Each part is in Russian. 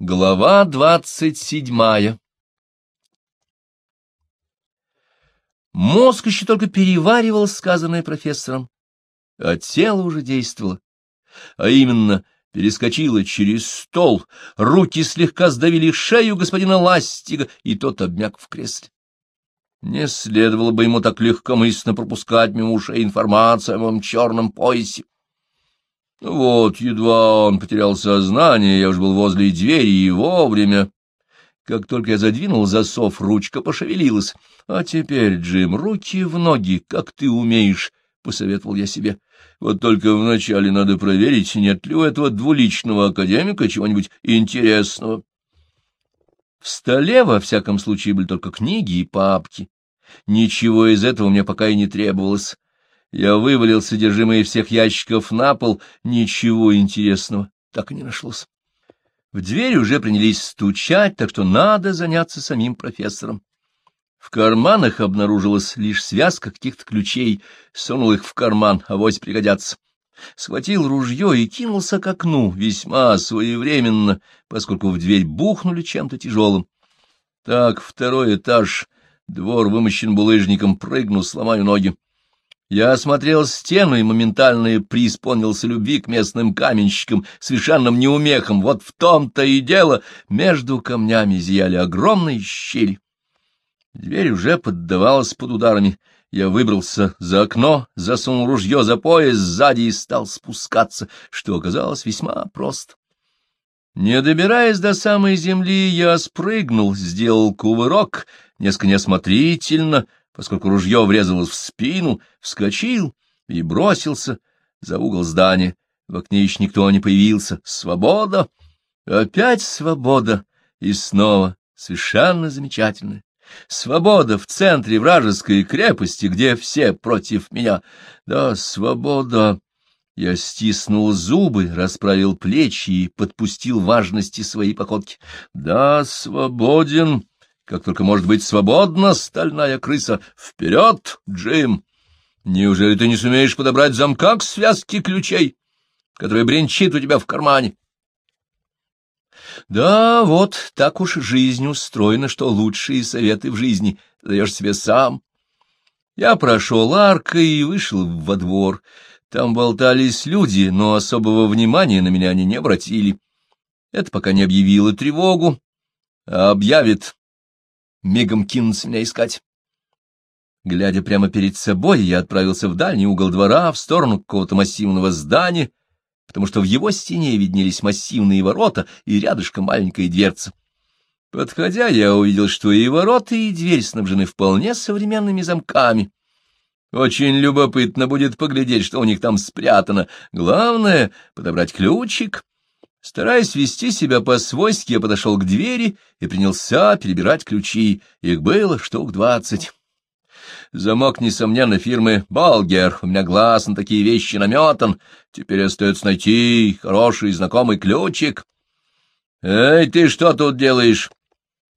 Глава двадцать седьмая Мозг еще только переваривал сказанное профессором, а тело уже действовало. А именно, перескочило через стол, руки слегка сдавили шею господина Ластига, и тот обмяк в кресле. Не следовало бы ему так легкомысленно пропускать мимо ушей информацию о моем черном поясе. Ну вот, едва он потерял сознание, я уж был возле двери и вовремя. Как только я задвинул засов, ручка пошевелилась. А теперь, Джим, руки в ноги, как ты умеешь, — посоветовал я себе. Вот только вначале надо проверить, нет ли у этого двуличного академика чего-нибудь интересного. В столе, во всяком случае, были только книги и папки. Ничего из этого мне пока и не требовалось. Я вывалил содержимое всех ящиков на пол, ничего интересного так и не нашлось. В дверь уже принялись стучать, так что надо заняться самим профессором. В карманах обнаружилась лишь связка каких-то ключей, сунул их в карман, авось пригодятся. Схватил ружье и кинулся к окну, весьма своевременно, поскольку в дверь бухнули чем-то тяжелым. Так, второй этаж, двор вымощен булыжником, прыгну, сломаю ноги. Я осмотрел стену и моментально преисполнился любви к местным каменщикам, совершенным неумехам. Вот в том-то и дело, между камнями зияли огромные щели. Дверь уже поддавалась под ударами. Я выбрался за окно, засунул ружье за пояс сзади и стал спускаться, что оказалось весьма просто. Не добираясь до самой земли, я спрыгнул, сделал кувырок, несколько неосмотрительно, поскольку ружье врезалось в спину, вскочил и бросился за угол здания. В окне еще никто не появился. Свобода! Опять свобода! И снова совершенно замечательная. Свобода в центре вражеской крепости, где все против меня. Да, свобода! Я стиснул зубы, расправил плечи и подпустил важности своей походки. Да, свободен! Как только может быть свободна стальная крыса. Вперед, Джим! Неужели ты не сумеешь подобрать замка к связке ключей, которая бренчит у тебя в кармане? Да, вот так уж жизнь устроена, что лучшие советы в жизни даешь себе сам. Я прошел аркой и вышел во двор. Там болтались люди, но особого внимания на меня они не обратили. Это пока не объявило тревогу, а объявит мигом кинуться меня искать. Глядя прямо перед собой, я отправился в дальний угол двора, в сторону какого-то массивного здания, потому что в его стене виднелись массивные ворота и рядышком маленькая дверца. Подходя, я увидел, что и ворота, и дверь снабжены вполне современными замками. Очень любопытно будет поглядеть, что у них там спрятано. Главное — подобрать ключик — Стараясь вести себя по-свойски, я подошел к двери и принялся перебирать ключи. Их было штук двадцать. Замок, несомненно, фирмы «Балгер». У меня глаз на такие вещи наметан. Теперь остается найти хороший знакомый ключик. «Эй, ты что тут делаешь?»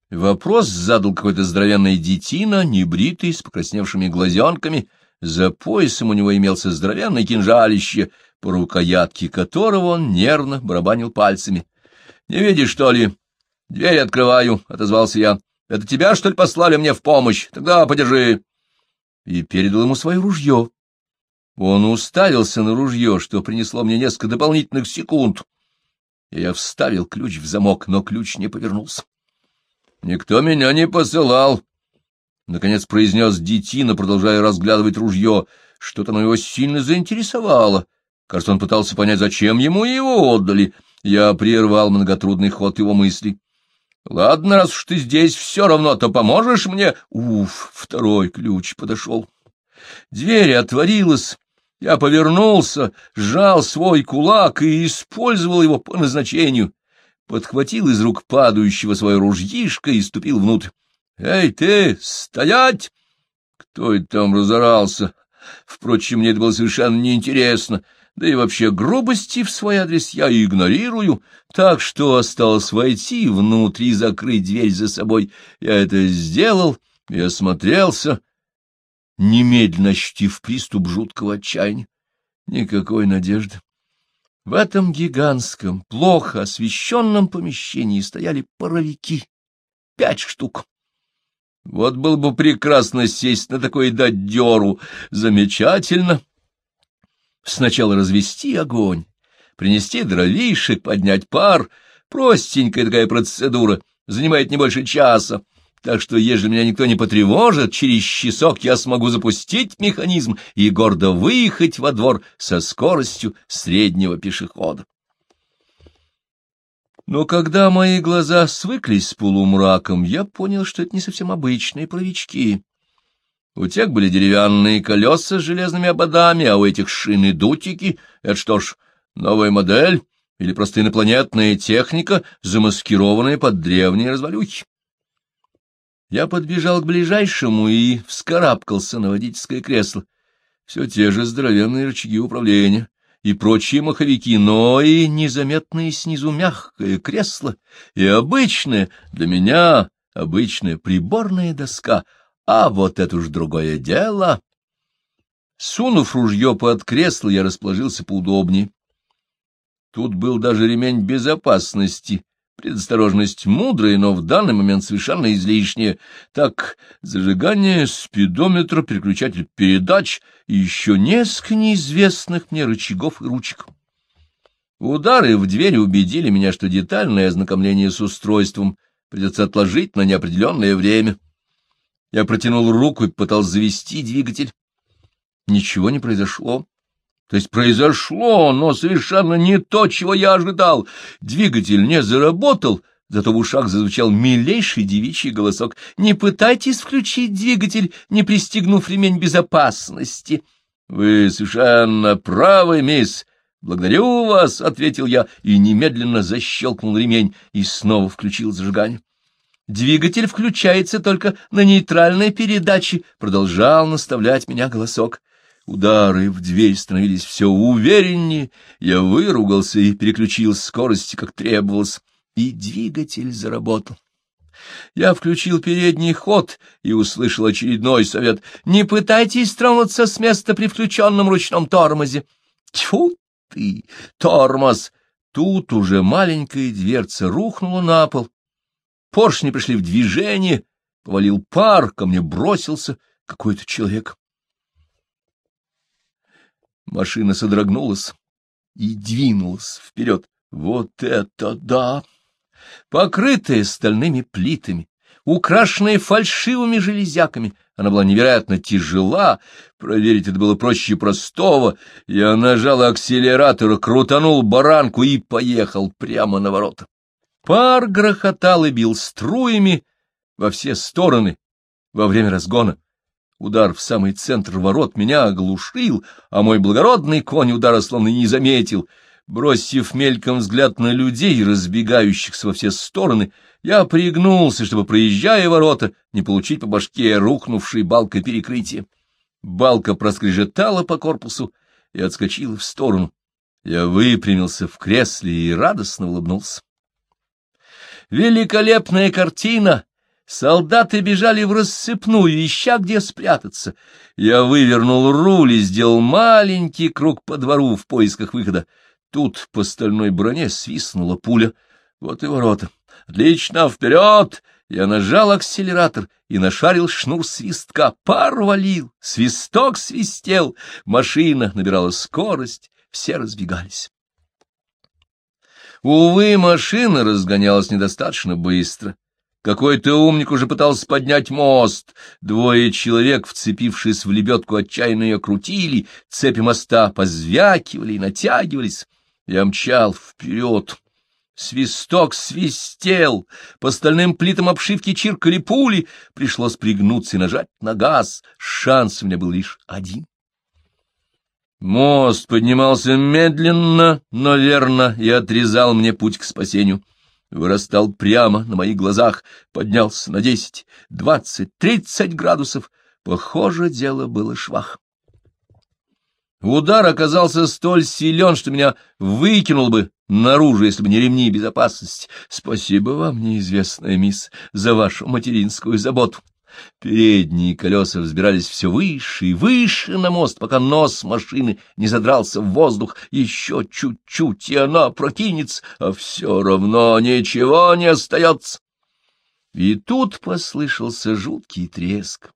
Вопрос задал какой-то здоровенный детина, небритый, с покрасневшими глазенками. За поясом у него имелся здоровенный кинжалище — по рукоятке которого он нервно барабанил пальцами. — Не видишь, что ли? — Дверь открываю, — отозвался я. — Это тебя, что ли, послали мне в помощь? Тогда подержи. И передал ему свое ружье. Он уставился на ружье, что принесло мне несколько дополнительных секунд. Я вставил ключ в замок, но ключ не повернулся. — Никто меня не посылал, — наконец произнес детина, продолжая разглядывать ружье. Что-то на его сильно заинтересовало. Кажется, он пытался понять, зачем ему его отдали. Я прервал многотрудный ход его мыслей. — Ладно, раз уж ты здесь все равно, то поможешь мне? Уф, второй ключ подошел. Дверь отворилась. Я повернулся, сжал свой кулак и использовал его по назначению. Подхватил из рук падающего свое ружьишко и ступил внутрь. — Эй, ты, стоять! Кто это там разорался? Впрочем, мне это было совершенно неинтересно. Да и вообще грубости в свой адрес я игнорирую, так что осталось войти внутрь и закрыть дверь за собой. Я это сделал и осмотрелся, немедленно ощутив приступ жуткого отчаяния. Никакой надежды. В этом гигантском, плохо освещенном помещении стояли паровики. Пять штук. Вот было бы прекрасно сесть на такой дёру. Замечательно. Сначала развести огонь, принести дровишек, поднять пар. Простенькая такая процедура, занимает не больше часа. Так что, если меня никто не потревожит, через часок я смогу запустить механизм и гордо выехать во двор со скоростью среднего пешехода. Но когда мои глаза свыклись с полумраком, я понял, что это не совсем обычные правички. У тех были деревянные колеса с железными ободами, а у этих шины дутики. Это что ж, новая модель или просто инопланетная техника, замаскированная под древние развалюхи? Я подбежал к ближайшему и вскарабкался на водительское кресло. Все те же здоровенные рычаги управления и прочие маховики, но и незаметное снизу мягкое кресло, и обычное, для меня обычная приборная доска, а вот это уж другое дело. Сунув ружье под кресло, я расположился поудобнее. Тут был даже ремень безопасности, Предосторожность мудрая, но в данный момент совершенно излишняя. Так, зажигание, спидометр, переключатель передач и еще несколько неизвестных мне рычагов и ручек. Удары в дверь убедили меня, что детальное ознакомление с устройством придется отложить на неопределенное время. Я протянул руку и пытался завести двигатель. Ничего не произошло. То есть произошло, но совершенно не то, чего я ожидал. Двигатель не заработал, зато в ушах зазвучал милейший девичий голосок. «Не пытайтесь включить двигатель, не пристегнув ремень безопасности». «Вы совершенно правы, мисс. Благодарю вас», — ответил я и немедленно защелкнул ремень и снова включил зажигание. «Двигатель включается только на нейтральной передаче», — продолжал наставлять меня голосок. Удары в дверь становились все увереннее, я выругался и переключил скорости, как требовалось, и двигатель заработал. Я включил передний ход и услышал очередной совет. «Не пытайтесь тронуться с места при включенном ручном тормозе». Тьфу ты, тормоз! Тут уже маленькая дверца рухнула на пол. Поршни пришли в движение, повалил пар, ко мне бросился какой-то человек. Машина содрогнулась и двинулась вперед. Вот это да! Покрытая стальными плитами, украшенная фальшивыми железяками, она была невероятно тяжела, проверить это было проще простого. Я нажал акселератор, крутанул баранку и поехал прямо на ворота. Пар грохотал и бил струями во все стороны во время разгона. Удар в самый центр ворот меня оглушил, а мой благородный конь удара словно не заметил. Бросив мельком взгляд на людей, разбегающихся во все стороны, я пригнулся, чтобы, проезжая ворота, не получить по башке рухнувшей балкой перекрытия. Балка проскрежетала по корпусу и отскочила в сторону. Я выпрямился в кресле и радостно улыбнулся. Великолепная картина Солдаты бежали в рассыпную, ища где спрятаться. Я вывернул руль и сделал маленький круг по двору в поисках выхода. Тут по стальной броне свистнула пуля. Вот и ворота. Отлично, вперед! Я нажал акселератор и нашарил шнур свистка. Пар валил, свисток свистел, машина набирала скорость, все разбегались. Увы, машина разгонялась недостаточно быстро. Какой-то умник уже пытался поднять мост. Двое человек, вцепившись в лебедку, отчаянно ее крутили, цепи моста позвякивали и натягивались. Я мчал вперед. Свисток свистел, по стальным плитам обшивки чиркали пули, пришлось пригнуться и нажать на газ. Шанс у меня был лишь один. Мост поднимался медленно, но верно, и отрезал мне путь к спасению вырастал прямо на моих глазах, поднялся на десять, двадцать, тридцать градусов. Похоже, дело было швах. Удар оказался столь силен, что меня выкинул бы наружу, если бы не ремни безопасности. Спасибо вам, неизвестная мисс, за вашу материнскую заботу. Передние колеса взбирались все выше и выше на мост, пока нос машины не задрался в воздух. Еще чуть-чуть, и она прокинется, а все равно ничего не остается. И тут послышался жуткий треск.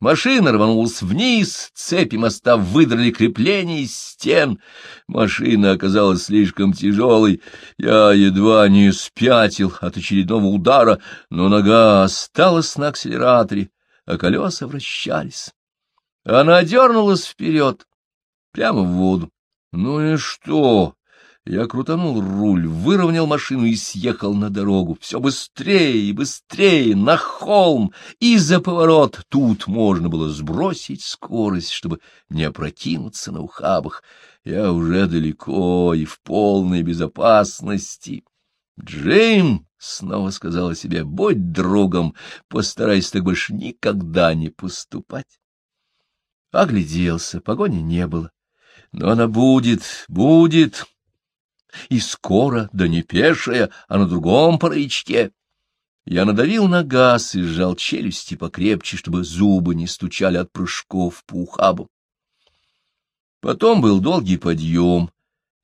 Машина рванулась вниз, цепи моста выдрали крепления из стен. Машина оказалась слишком тяжелой. Я едва не спятил от очередного удара, но нога осталась на акселераторе, а колеса вращались. Она дернулась вперед, прямо в воду. Ну и что? Я крутанул руль, выровнял машину и съехал на дорогу. Все быстрее и быстрее, на холм и за поворот. Тут можно было сбросить скорость, чтобы не опрокинуться на ухабах. Я уже далеко и в полной безопасности. «Джейм!» — снова сказала себе, — «будь другом, постарайся так больше никогда не поступать». Огляделся, погони не было. Но она будет, будет и скоро, да не пешая, а на другом парычке. Я надавил на газ и сжал челюсти покрепче, чтобы зубы не стучали от прыжков по ухабу. Потом был долгий подъем,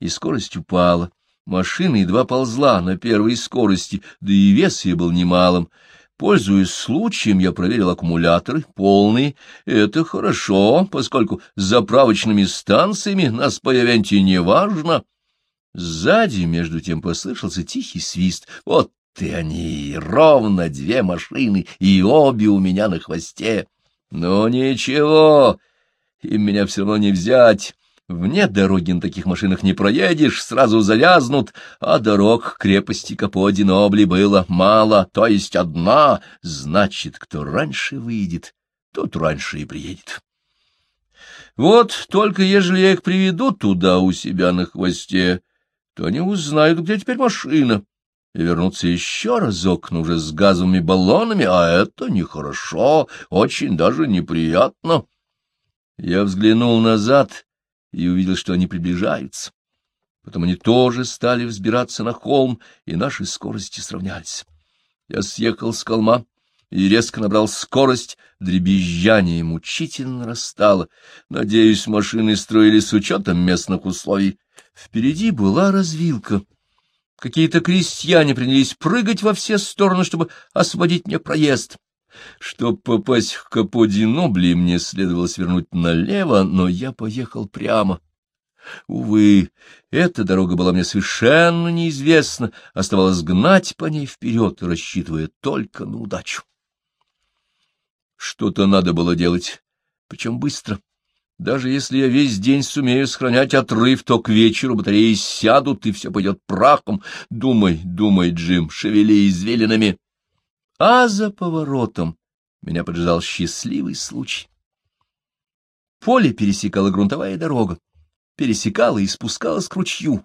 и скорость упала. Машина едва ползла на первой скорости, да и вес ее был немалым. Пользуясь случаем, я проверил аккумуляторы, полные. Это хорошо, поскольку с заправочными станциями нас по Явенте не важно. Сзади, между тем, послышался тихий свист. Вот ты они, ровно две машины, и обе у меня на хвосте. Но ничего, им меня все равно не взять. Вне дороги на таких машинах не проедешь, сразу завязнут, а дорог к крепости Каподинобли было мало, то есть одна, значит, кто раньше выйдет, тот раньше и приедет. Вот только ежели я их приведу туда у себя на хвосте, то они узнают, где теперь машина, и вернутся еще разок, но уже с газовыми баллонами, а это нехорошо, очень даже неприятно. Я взглянул назад и увидел, что они приближаются. Потом они тоже стали взбираться на холм, и наши скорости сравнялись. Я съехал с холма и резко набрал скорость, дребезжание мучительно нарастало. Надеюсь, машины строили с учетом местных условий. Впереди была развилка. Какие-то крестьяне принялись прыгать во все стороны, чтобы освободить мне проезд. Чтобы попасть к Каподинобли, мне следовало свернуть налево, но я поехал прямо. Увы, эта дорога была мне совершенно неизвестна, оставалось гнать по ней вперед, рассчитывая только на удачу. Что-то надо было делать, причем быстро. Даже если я весь день сумею сохранять отрыв, то к вечеру батареи сядут, и все пойдет прахом. Думай, думай, Джим, шевели извилинами. А за поворотом меня поджидал счастливый случай. Поле пересекала грунтовая дорога, пересекала и спускалась к ручью.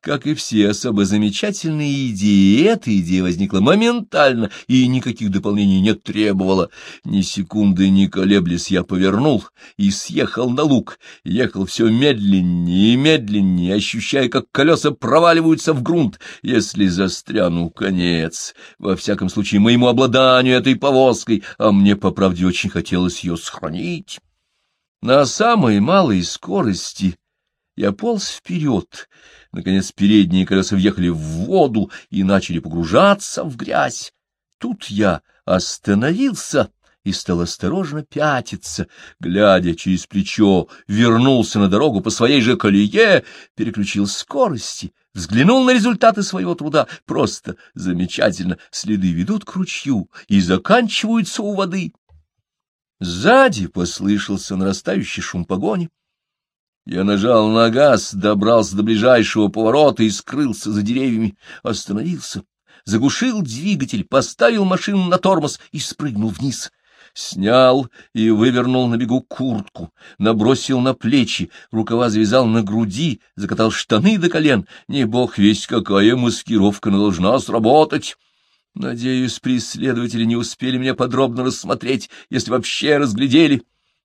Как и все особо замечательные идеи, эта идея возникла моментально и никаких дополнений не требовала. Ни секунды не колеблясь, я повернул и съехал на луг. Ехал все медленнее и медленнее, ощущая, как колеса проваливаются в грунт. Если застряну, конец. Во всяком случае, моему обладанию этой повозкой, а мне, по правде, очень хотелось ее сохранить. На самой малой скорости я полз вперед. Наконец передние колеса въехали в воду и начали погружаться в грязь. Тут я остановился и стал осторожно пятиться, глядя через плечо, вернулся на дорогу по своей же колее, переключил скорости, взглянул на результаты своего труда. Просто замечательно, следы ведут к ручью и заканчиваются у воды. Сзади послышался нарастающий шум погони. Я нажал на газ, добрался до ближайшего поворота и скрылся за деревьями, остановился, заглушил двигатель, поставил машину на тормоз и спрыгнул вниз. Снял и вывернул на бегу куртку, набросил на плечи, рукава завязал на груди, закатал штаны до колен. Не бог весть, какая маскировка должна сработать. Надеюсь, преследователи не успели меня подробно рассмотреть, если вообще разглядели.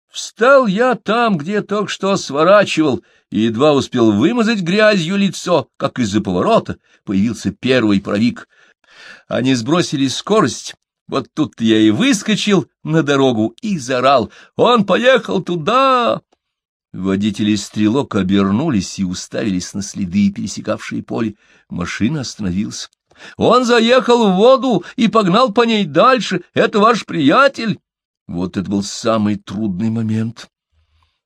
Встал я там, где только что сворачивал, и едва успел вымазать грязью лицо, как из-за поворота появился первый провик. Они сбросили скорость, Вот тут я и выскочил на дорогу и заорал. Он поехал туда! Водители стрелок обернулись и уставились на следы, пересекавшие поле. Машина остановилась. Он заехал в воду и погнал по ней дальше. Это ваш приятель. Вот это был самый трудный момент.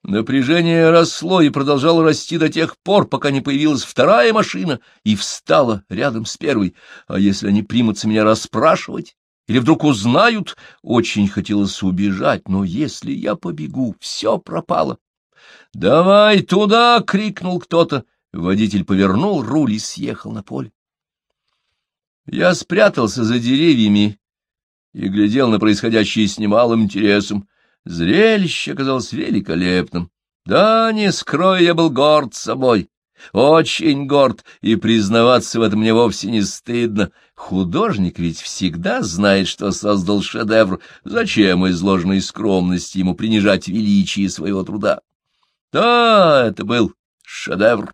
Напряжение росло и продолжало расти до тех пор, пока не появилась вторая машина и встала рядом с первой. А если они примутся меня расспрашивать или вдруг узнают, очень хотелось убежать, но если я побегу, все пропало. — Давай туда! — крикнул кто-то. Водитель повернул руль и съехал на поле. Я спрятался за деревьями и глядел на происходящее с немалым интересом. Зрелище оказалось великолепным. Да, не скрою, я был горд собой, очень горд, и признаваться в этом мне вовсе не стыдно. Художник ведь всегда знает, что создал шедевр. Зачем из ложной скромности ему принижать величие своего труда? Да, это был шедевр.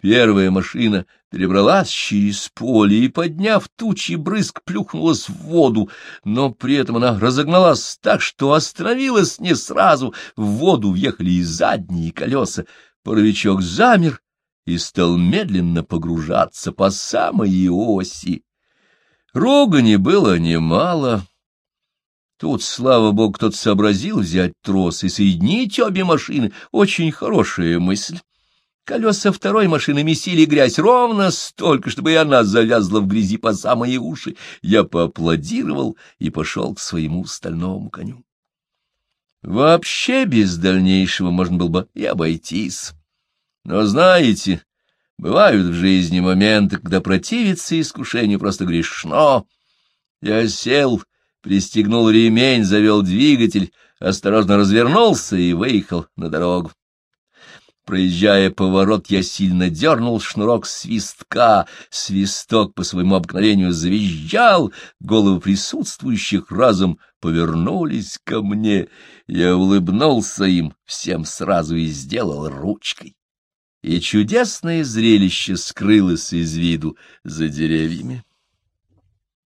Первая машина перебралась через поле и, подняв тучи брызг, плюхнулась в воду, но при этом она разогналась так, что остановилась не сразу. В воду въехали и задние колеса. Паровичок замер и стал медленно погружаться по самой оси. Ругани было немало. Тут, слава богу, кто-то сообразил взять трос и соединить обе машины. Очень хорошая мысль. Колеса второй машины месили грязь ровно столько, чтобы и она завязла в грязи по самые уши. Я поаплодировал и пошел к своему стальному коню. Вообще без дальнейшего можно было бы и обойтись. Но знаете, бывают в жизни моменты, когда противиться искушению просто грешно. Я сел, пристегнул ремень, завел двигатель, осторожно развернулся и выехал на дорогу. Проезжая поворот, я сильно дернул шнурок свистка. Свисток по своему обыкновению завизжал, головы присутствующих разом повернулись ко мне. Я улыбнулся им всем сразу и сделал ручкой. И чудесное зрелище скрылось из виду за деревьями.